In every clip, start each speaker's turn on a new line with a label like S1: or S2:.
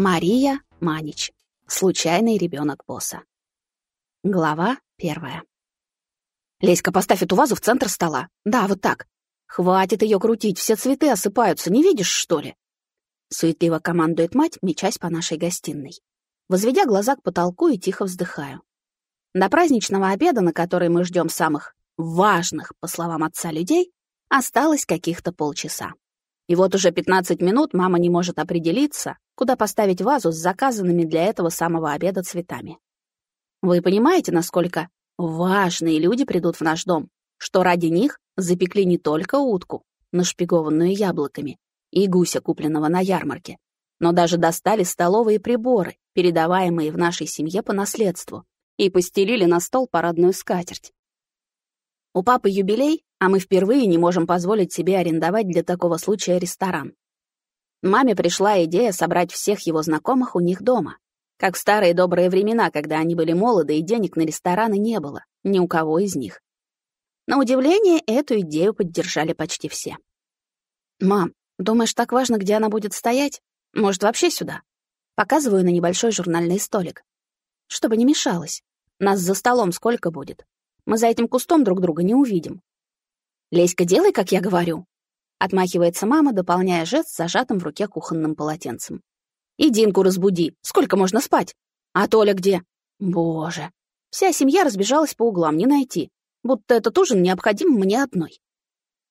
S1: Мария Манич. Случайный ребенок босса. Глава первая. Леська, поставь эту вазу в центр стола. Да, вот так. Хватит ее крутить, все цветы осыпаются, не видишь, что ли? Суетливо командует мать, мечась по нашей гостиной. Возведя глаза к потолку и тихо вздыхаю. До праздничного обеда, на который мы ждем самых важных, по словам отца, людей, осталось каких-то полчаса. И вот уже 15 минут мама не может определиться, куда поставить вазу с заказанными для этого самого обеда цветами. Вы понимаете, насколько важные люди придут в наш дом, что ради них запекли не только утку, нашпигованную яблоками, и гуся, купленного на ярмарке, но даже достали столовые приборы, передаваемые в нашей семье по наследству, и постелили на стол парадную скатерть. У папы юбилей, а мы впервые не можем позволить себе арендовать для такого случая ресторан. Маме пришла идея собрать всех его знакомых у них дома. Как в старые добрые времена, когда они были молоды и денег на рестораны не было, ни у кого из них. На удивление, эту идею поддержали почти все. «Мам, думаешь, так важно, где она будет стоять? Может, вообще сюда?» Показываю на небольшой журнальный столик. Чтобы не мешалось. Нас за столом сколько будет? Мы за этим кустом друг друга не увидим. «Леська, делай, как я говорю», Отмахивается мама, дополняя жест зажатым в руке кухонным полотенцем. «И Динку разбуди. Сколько можно спать? А Толя где?» «Боже!» Вся семья разбежалась по углам, не найти. Будто этот ужин необходим мне одной.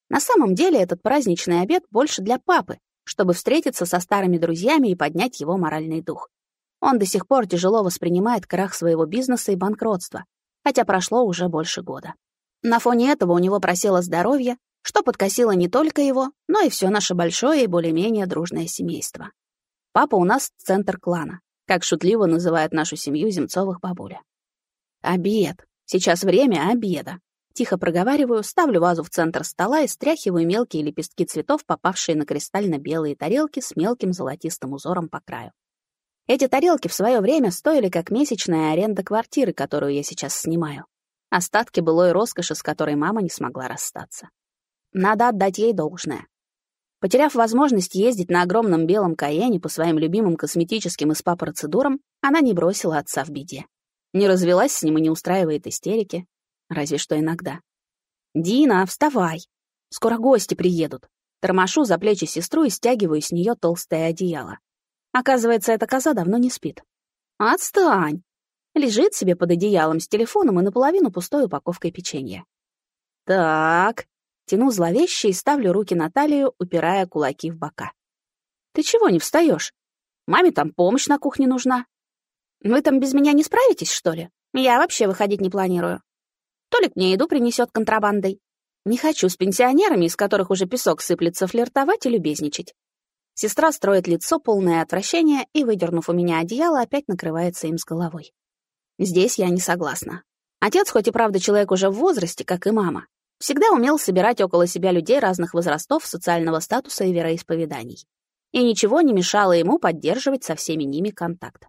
S1: На самом деле этот праздничный обед больше для папы, чтобы встретиться со старыми друзьями и поднять его моральный дух. Он до сих пор тяжело воспринимает крах своего бизнеса и банкротства, хотя прошло уже больше года. На фоне этого у него просело здоровье, что подкосило не только его, но и все наше большое и более-менее дружное семейство. Папа у нас центр клана, как шутливо называют нашу семью Земцовых бабуля. Обед. Сейчас время обеда. Тихо проговариваю, ставлю вазу в центр стола и стряхиваю мелкие лепестки цветов, попавшие на кристально-белые тарелки с мелким золотистым узором по краю. Эти тарелки в свое время стоили как месячная аренда квартиры, которую я сейчас снимаю. Остатки былой роскоши, с которой мама не смогла расстаться. Надо отдать ей должное. Потеряв возможность ездить на огромном белом Каене по своим любимым косметическим и СПА-процедурам, она не бросила отца в беде. Не развелась с ним и не устраивает истерики. Разве что иногда. «Дина, вставай! Скоро гости приедут!» Тормошу за плечи сестру и стягиваю с нее толстое одеяло. Оказывается, эта коза давно не спит. «Отстань!» Лежит себе под одеялом с телефоном и наполовину пустой упаковкой печенья. «Так, Тяну зловеще и ставлю руки на талию, упирая кулаки в бока. «Ты чего не встаешь? Маме там помощь на кухне нужна. Вы там без меня не справитесь, что ли? Я вообще выходить не планирую. Толик мне еду принесет контрабандой. Не хочу с пенсионерами, из которых уже песок сыплется, флиртовать и любезничать. Сестра строит лицо, полное отвращения, и, выдернув у меня одеяло, опять накрывается им с головой. Здесь я не согласна. Отец, хоть и правда человек уже в возрасте, как и мама, всегда умел собирать около себя людей разных возрастов, социального статуса и вероисповеданий. И ничего не мешало ему поддерживать со всеми ними контакт.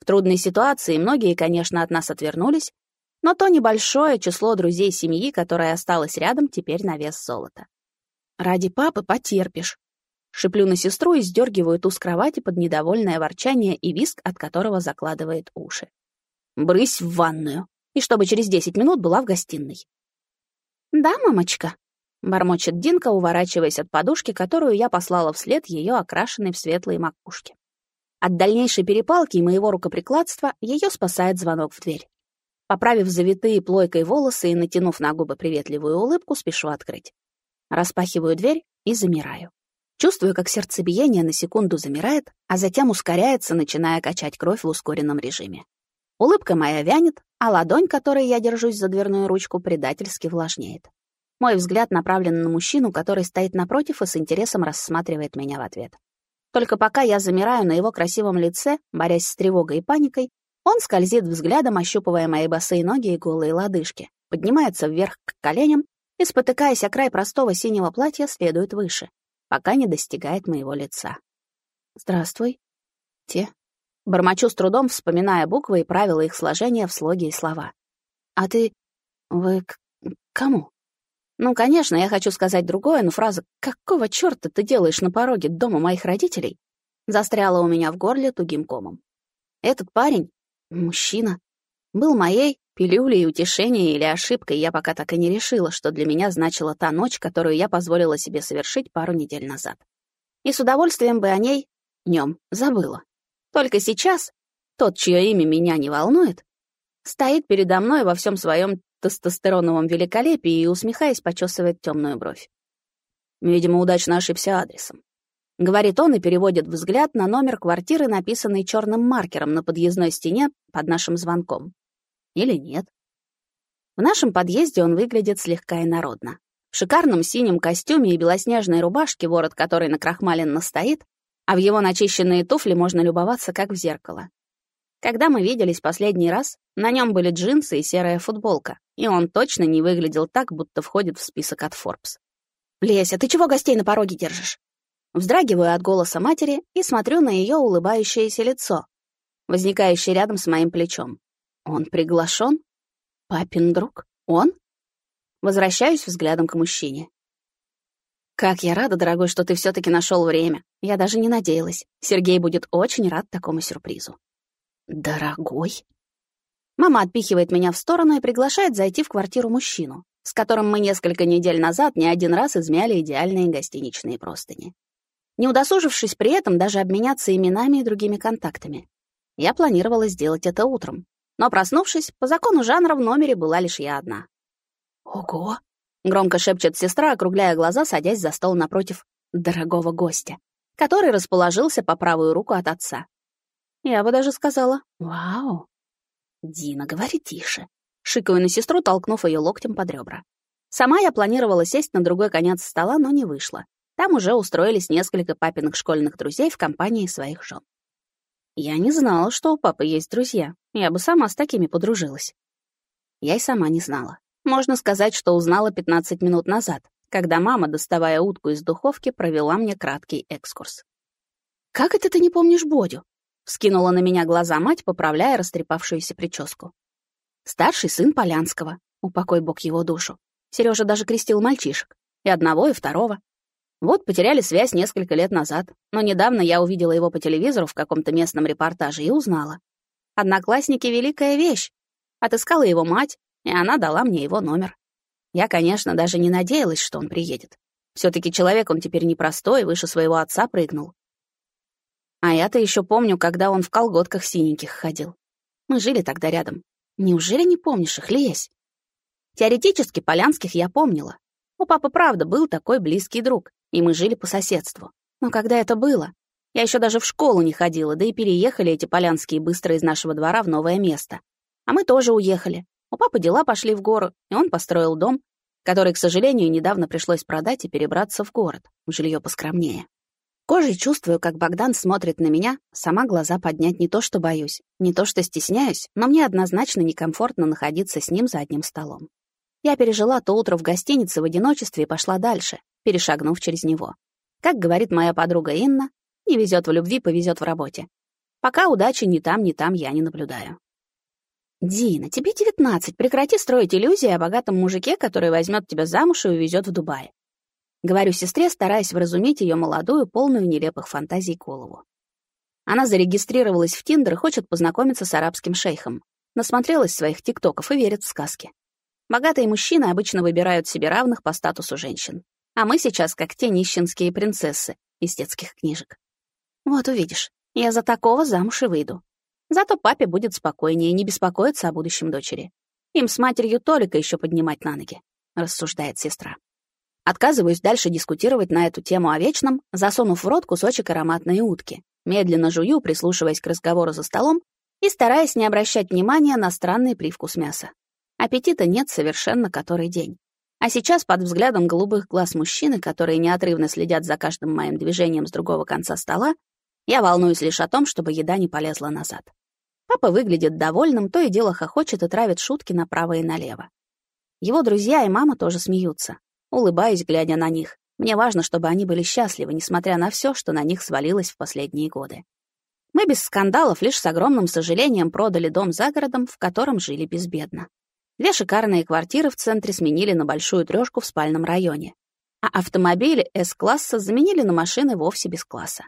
S1: В трудной ситуации многие, конечно, от нас отвернулись, но то небольшое число друзей семьи, которое осталось рядом, теперь на вес золота. «Ради папы потерпишь». Шиплю на сестру и сдергиваю ту с кровати под недовольное ворчание и виск, от которого закладывает уши. «Брысь в ванную, и чтобы через десять минут была в гостиной. «Да, мамочка», — бормочет Динка, уворачиваясь от подушки, которую я послала вслед ее окрашенной в светлые макушки. От дальнейшей перепалки и моего рукоприкладства ее спасает звонок в дверь. Поправив завитые плойкой волосы и натянув на губы приветливую улыбку, спешу открыть. Распахиваю дверь и замираю. Чувствую, как сердцебиение на секунду замирает, а затем ускоряется, начиная качать кровь в ускоренном режиме. Улыбка моя вянет, а ладонь, которой я держусь за дверную ручку, предательски влажнеет. Мой взгляд направлен на мужчину, который стоит напротив и с интересом рассматривает меня в ответ. Только пока я замираю на его красивом лице, борясь с тревогой и паникой, он скользит взглядом, ощупывая мои босые ноги и голые лодыжки, поднимается вверх к коленям и, спотыкаясь о край простого синего платья, следует выше, пока не достигает моего лица. «Здравствуй. Те. Бормочу с трудом, вспоминая буквы и правила их сложения в слоге и слова. «А ты... вы к кому?» Ну, конечно, я хочу сказать другое, но фраза «Какого чёрта ты делаешь на пороге дома моих родителей?» застряла у меня в горле тугим комом. Этот парень, мужчина, был моей пилюлей утешения или ошибкой, я пока так и не решила, что для меня значила та ночь, которую я позволила себе совершить пару недель назад. И с удовольствием бы о ней, нем, забыла. Только сейчас тот, чье имя меня не волнует, стоит передо мной во всем своем тестостероновом великолепии и, усмехаясь, почесывает темную бровь. Видимо, удачно ошибся адресом. Говорит он и переводит взгляд на номер квартиры, написанный черным маркером на подъездной стене под нашим звонком. Или нет? В нашем подъезде он выглядит слегка инородно. В шикарном синем костюме и белоснежной рубашке, ворот которой накрахмаленно стоит, а в его начищенные туфли можно любоваться, как в зеркало. Когда мы виделись последний раз, на нем были джинсы и серая футболка, и он точно не выглядел так, будто входит в список от Forbes. «Леся, ты чего гостей на пороге держишь?» Вздрагиваю от голоса матери и смотрю на ее улыбающееся лицо, возникающее рядом с моим плечом. Он приглашен? Папин друг? Он? Возвращаюсь взглядом к мужчине. Как я рада, дорогой, что ты все таки нашел время. Я даже не надеялась. Сергей будет очень рад такому сюрпризу. Дорогой? Мама отпихивает меня в сторону и приглашает зайти в квартиру мужчину, с которым мы несколько недель назад не один раз измяли идеальные гостиничные простыни не удосужившись при этом даже обменяться именами и другими контактами. Я планировала сделать это утром, но, проснувшись, по закону жанра в номере была лишь я одна. «Ого!» — громко шепчет сестра, округляя глаза, садясь за стол напротив дорогого гостя, который расположился по правую руку от отца. Я бы даже сказала «Вау!» «Дина, говори тише», — шикаю на сестру, толкнув ее локтем под ребра. Сама я планировала сесть на другой конец стола, но не вышло. Там уже устроились несколько папиных школьных друзей в компании своих жен. Я не знала, что у папы есть друзья. Я бы сама с такими подружилась. Я и сама не знала. Можно сказать, что узнала 15 минут назад, когда мама, доставая утку из духовки, провела мне краткий экскурс. «Как это ты не помнишь Бодю?» — вскинула на меня глаза мать, поправляя растрепавшуюся прическу. «Старший сын Полянского, упокой бог его душу. Сережа даже крестил мальчишек. И одного, и второго. Вот потеряли связь несколько лет назад, но недавно я увидела его по телевизору в каком-то местном репортаже и узнала. Одноклассники — великая вещь. Отыскала его мать, и она дала мне его номер. Я, конечно, даже не надеялась, что он приедет. все таки человек он теперь непростой, выше своего отца прыгнул. А я-то еще помню, когда он в колготках синеньких ходил. Мы жили тогда рядом. Неужели не помнишь их, Лесь? Теоретически Полянских я помнила. У папы, правда, был такой близкий друг и мы жили по соседству. Но когда это было? Я еще даже в школу не ходила, да и переехали эти полянские быстро из нашего двора в новое место. А мы тоже уехали. У папы дела пошли в гору, и он построил дом, который, к сожалению, недавно пришлось продать и перебраться в город, в жилье поскромнее. Кожей чувствую, как Богдан смотрит на меня, сама глаза поднять не то что боюсь, не то что стесняюсь, но мне однозначно некомфортно находиться с ним за одним столом. Я пережила то утро в гостинице в одиночестве и пошла дальше, перешагнув через него. Как говорит моя подруга Инна, не везет в любви, повезет в работе. Пока удачи ни там, ни там я не наблюдаю. «Дина, тебе девятнадцать, прекрати строить иллюзии о богатом мужике, который возьмет тебя замуж и увезет в Дубай». Говорю сестре, стараясь вразумить ее молодую, полную нелепых фантазий голову. Она зарегистрировалась в Тиндер и хочет познакомиться с арабским шейхом. Насмотрелась своих тиктоков и верит в сказки. Богатые мужчины обычно выбирают себе равных по статусу женщин. А мы сейчас как те нищенские принцессы из детских книжек. Вот увидишь, я за такого замуж и выйду. Зато папе будет спокойнее, не беспокоиться о будущем дочери. Им с матерью Толика еще поднимать на ноги, рассуждает сестра. Отказываюсь дальше дискутировать на эту тему о вечном, засунув в рот кусочек ароматной утки. Медленно жую, прислушиваясь к разговору за столом и стараясь не обращать внимания на странный привкус мяса. Аппетита нет совершенно который день. А сейчас под взглядом голубых глаз мужчины, которые неотрывно следят за каждым моим движением с другого конца стола, я волнуюсь лишь о том, чтобы еда не полезла назад. Папа выглядит довольным, то и дело хохочет и травит шутки направо и налево. Его друзья и мама тоже смеются. Улыбаюсь, глядя на них. Мне важно, чтобы они были счастливы, несмотря на все, что на них свалилось в последние годы. Мы без скандалов, лишь с огромным сожалением продали дом за городом, в котором жили безбедно. Две шикарные квартиры в центре сменили на большую трёшку в спальном районе, а автомобили С-класса заменили на машины вовсе без класса.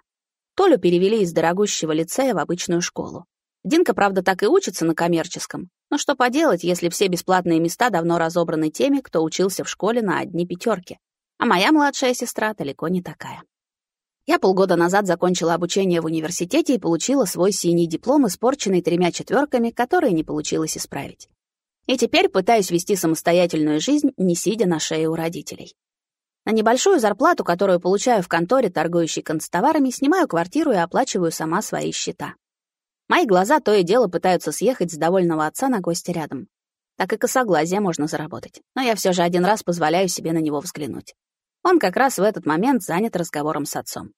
S1: Толю перевели из дорогущего лицея в обычную школу. Динка, правда, так и учится на коммерческом. Но что поделать, если все бесплатные места давно разобраны теми, кто учился в школе на одни пятерки. А моя младшая сестра далеко не такая. Я полгода назад закончила обучение в университете и получила свой синий диплом, испорченный тремя четверками, которые не получилось исправить. И теперь пытаюсь вести самостоятельную жизнь, не сидя на шее у родителей. На небольшую зарплату, которую получаю в конторе, торгующей констоварами, снимаю квартиру и оплачиваю сама свои счета. Мои глаза то и дело пытаются съехать с довольного отца на гостя рядом. Так и косоглазие можно заработать, но я все же один раз позволяю себе на него взглянуть. Он как раз в этот момент занят разговором с отцом.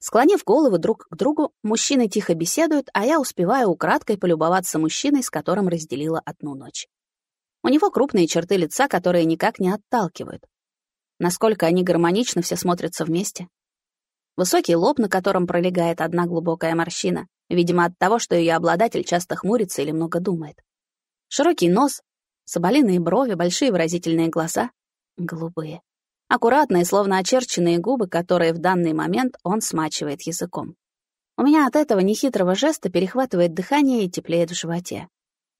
S1: Склонив головы друг к другу, мужчины тихо беседуют, а я успеваю украдкой полюбоваться мужчиной, с которым разделила одну ночь. У него крупные черты лица, которые никак не отталкивают. Насколько они гармонично все смотрятся вместе. Высокий лоб, на котором пролегает одна глубокая морщина, видимо, от того, что ее обладатель часто хмурится или много думает. Широкий нос, соболиные брови, большие выразительные глаза, голубые. Аккуратные, словно очерченные губы, которые в данный момент он смачивает языком. У меня от этого нехитрого жеста перехватывает дыхание и теплеет в животе.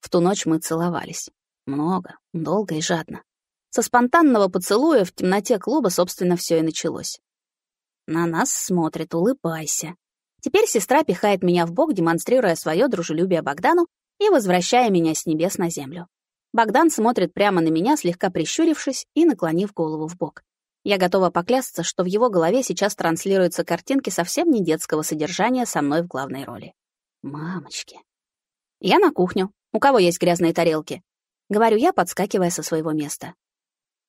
S1: В ту ночь мы целовались. Много, долго и жадно. Со спонтанного поцелуя в темноте клуба, собственно, все и началось. На нас смотрит, улыбайся. Теперь сестра пихает меня в бок, демонстрируя свое дружелюбие Богдану и возвращая меня с небес на землю. Богдан смотрит прямо на меня, слегка прищурившись и наклонив голову в бок. Я готова поклясться, что в его голове сейчас транслируются картинки совсем не детского содержания со мной в главной роли. Мамочки. Я на кухню. У кого есть грязные тарелки? Говорю я, подскакивая со своего места.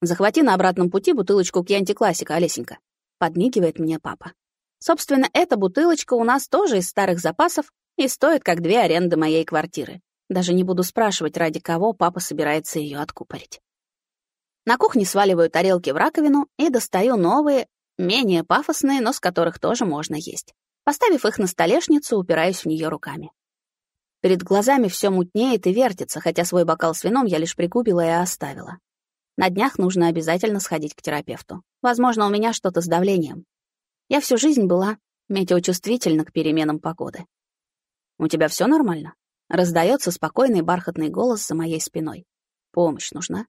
S1: Захвати на обратном пути бутылочку Кьянти Классика, Олесенька. Подмигивает мне папа. Собственно, эта бутылочка у нас тоже из старых запасов и стоит как две аренды моей квартиры. Даже не буду спрашивать, ради кого папа собирается ее откупорить. На кухне сваливаю тарелки в раковину и достаю новые, менее пафосные, но с которых тоже можно есть. Поставив их на столешницу, упираюсь в нее руками. Перед глазами все мутнеет и вертится, хотя свой бокал с вином я лишь прикупила и оставила. На днях нужно обязательно сходить к терапевту. Возможно, у меня что-то с давлением. Я всю жизнь была метеочувствительна к переменам погоды. «У тебя все нормально?» Раздается спокойный бархатный голос за моей спиной. «Помощь нужна?»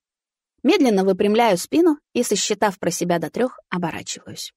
S1: Медленно выпрямляю спину и, сосчитав про себя до трех, оборачиваюсь.